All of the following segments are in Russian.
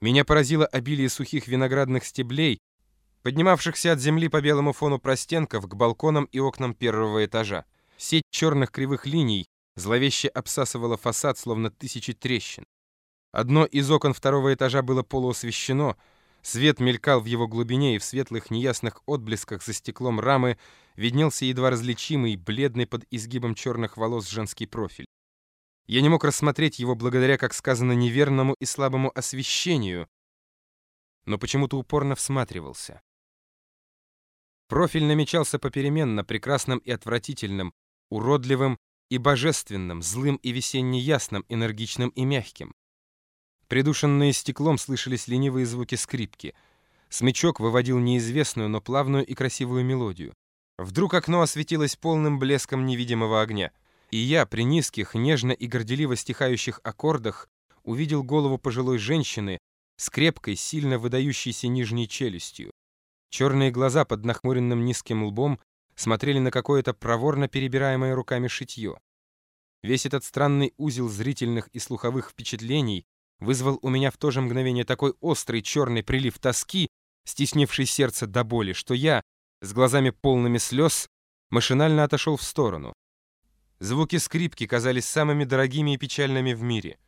Меня поразило обилие сухих виноградных стеблей, поднимавшихся от земли по белому фону простенков к балконам и окнам первого этажа. Сеть черных кривых линий зловеще обсасывала фасад, словно тысячи трещин. Одно из окон второго этажа было полуосвещено, свет мелькал в его глубине, и в светлых неясных отблесках за стеклом рамы виднелся едва различимый, бледный под изгибом черных волос женский профиль. Я не мог рассмотреть его благодаря, как сказано, неверному и слабому освещению, но почему-то упорно всматривался. Профиль намечался попеременно, прекрасным и отвратительным, уродливым и божественным, злым и весенне ясным, энергичным и мягким. Придушенные стеклом слышались ленивые звуки скрипки. Смычок выводил неизвестную, но плавную и красивую мелодию. Вдруг окно осветилось полным блеском невидимого огня, и я при низких, нежно и горделиво стихающих аккордах увидел голову пожилой женщины с крепкой, сильно выдающейся нижней челюстью. Черные глаза под нахмуренным низким лбом смотрели на какое-то проворно перебираемое руками шитье. Весь этот странный узел зрительных и слуховых впечатлений вызвал у меня в то же мгновение такой острый черный прилив тоски, стеснивший сердце до боли, что я, с глазами полными слез, машинально отошел в сторону. Звуки скрипки казались самыми дорогими и печальными в мире.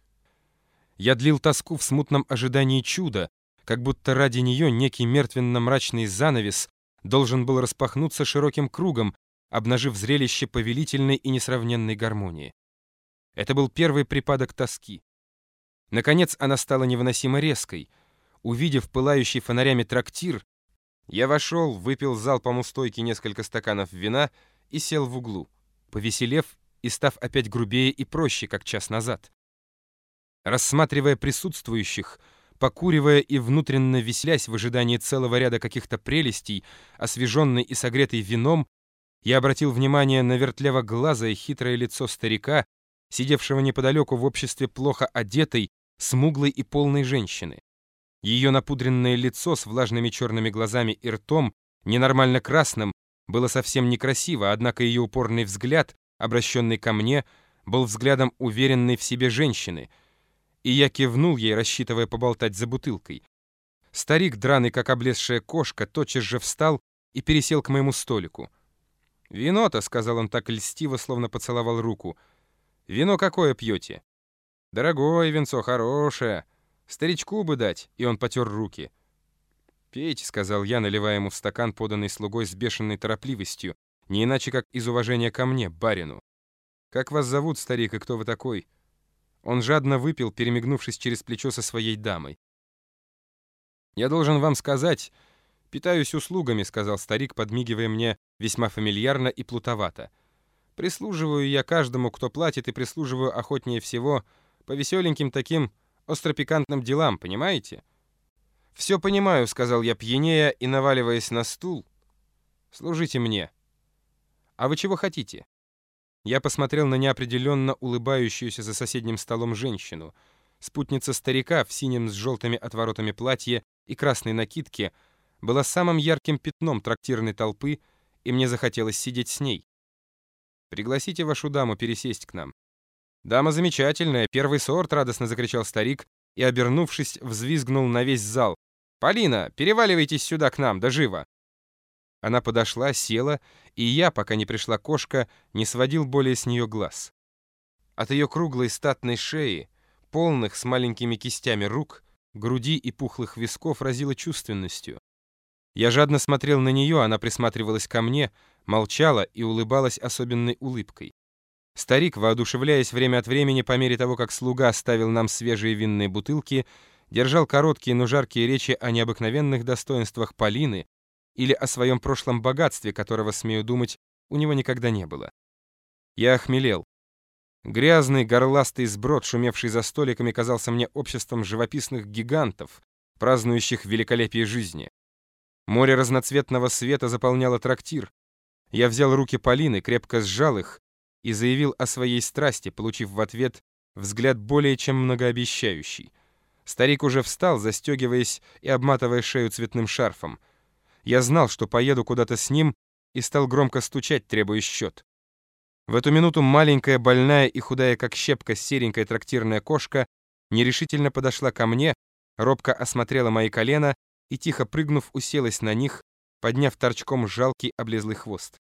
Я длил тоску в смутном ожидании чуда, как будто ради нее некий мертвенно-мрачный занавес должен был распахнуться широким кругом, обнажив зрелище повелительной и несравненной гармонии. Это был первый припадок тоски. Наконец она стала невыносимо резкой. Увидев пылающий фонарями трактир, я вошел, выпил залпом у стойки несколько стаканов вина и сел в углу, повеселев и став опять грубее и проще, как час назад. Рассматривая присутствующих, покуривая и внутренно веселясь в ожидании целого ряда каких-то прелестей, освеженный и согретый вином, я обратил внимание на вертлево-глазое хитрое лицо старика, сидевшего неподалеку в обществе плохо одетой, смуглой и полной женщины. Ее напудренное лицо с влажными черными глазами и ртом, ненормально красным, было совсем некрасиво, однако ее упорный взгляд, обращенный ко мне, был взглядом уверенной в себе женщины — и я кивнул ей, рассчитывая поболтать за бутылкой. Старик, драный как облезшая кошка, тотчас же встал и пересел к моему столику. «Вино-то», — сказал он так льстиво, словно поцеловал руку. «Вино какое пьете?» «Дорогое винцо, хорошее. Старичку бы дать», — и он потер руки. «Пейте», — сказал я, наливая ему в стакан, поданный слугой с бешеной торопливостью, не иначе как из уважения ко мне, барину. «Как вас зовут, старик, и кто вы такой?» Он жадно выпил, перемигнувшись через плечо со своей дамой. «Я должен вам сказать, питаюсь услугами», — сказал старик, подмигивая мне весьма фамильярно и плутовато. «Прислуживаю я каждому, кто платит, и прислуживаю охотнее всего по веселеньким таким остропикантным делам, понимаете?» «Все понимаю», — сказал я пьянея и наваливаясь на стул. «Служите мне». «А вы чего хотите?» Я посмотрел на неопределенно улыбающуюся за соседним столом женщину. Спутница старика в синем с желтыми отворотами платье и красной накидке была самым ярким пятном трактирной толпы, и мне захотелось сидеть с ней. «Пригласите вашу даму пересесть к нам». «Дама замечательная, первый сорт», — радостно закричал старик и, обернувшись, взвизгнул на весь зал. «Полина, переваливайтесь сюда к нам, да живо!» Она подошла, села, и я, пока не пришла кошка, не сводил более с нее глаз. От ее круглой статной шеи, полных с маленькими кистями рук, груди и пухлых висков разила чувственностью. Я жадно смотрел на нее, она присматривалась ко мне, молчала и улыбалась особенной улыбкой. Старик, воодушевляясь время от времени по мере того, как слуга ставил нам свежие винные бутылки, держал короткие, но жаркие речи о необыкновенных достоинствах Полины, или о своем прошлом богатстве, которого, смею думать, у него никогда не было. Я охмелел. Грязный, горластый сброд, шумевший за столиками, казался мне обществом живописных гигантов, празднующих великолепие жизни. Море разноцветного света заполняло трактир. Я взял руки Полины, крепко сжал их и заявил о своей страсти, получив в ответ взгляд более чем многообещающий. Старик уже встал, застегиваясь и обматывая шею цветным шарфом — я знал, что поеду куда-то с ним, и стал громко стучать, требуя счет. В эту минуту маленькая, больная и худая, как щепка, серенькая трактирная кошка нерешительно подошла ко мне, робко осмотрела мои колена и, тихо прыгнув, уселась на них, подняв торчком жалкий облезлый хвост.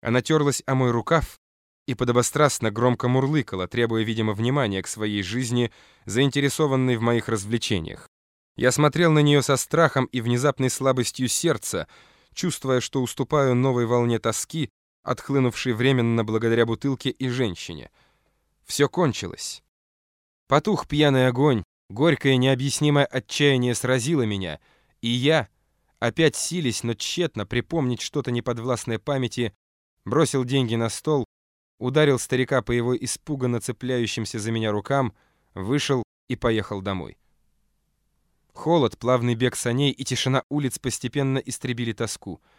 Она терлась о мой рукав и подобострастно громко мурлыкала, требуя, видимо, внимания к своей жизни, заинтересованной в моих развлечениях. Я смотрел на нее со страхом и внезапной слабостью сердца, чувствуя, что уступаю новой волне тоски, отхлынувшей временно благодаря бутылке и женщине. Все кончилось. Потух пьяный огонь, горькое необъяснимое отчаяние сразило меня, и я, опять сились, но тщетно припомнить что-то неподвластное памяти, бросил деньги на стол, ударил старика по его испуганно цепляющимся за меня рукам, вышел и поехал домой. Холод, плавный бег саней и тишина улиц постепенно истребили тоску —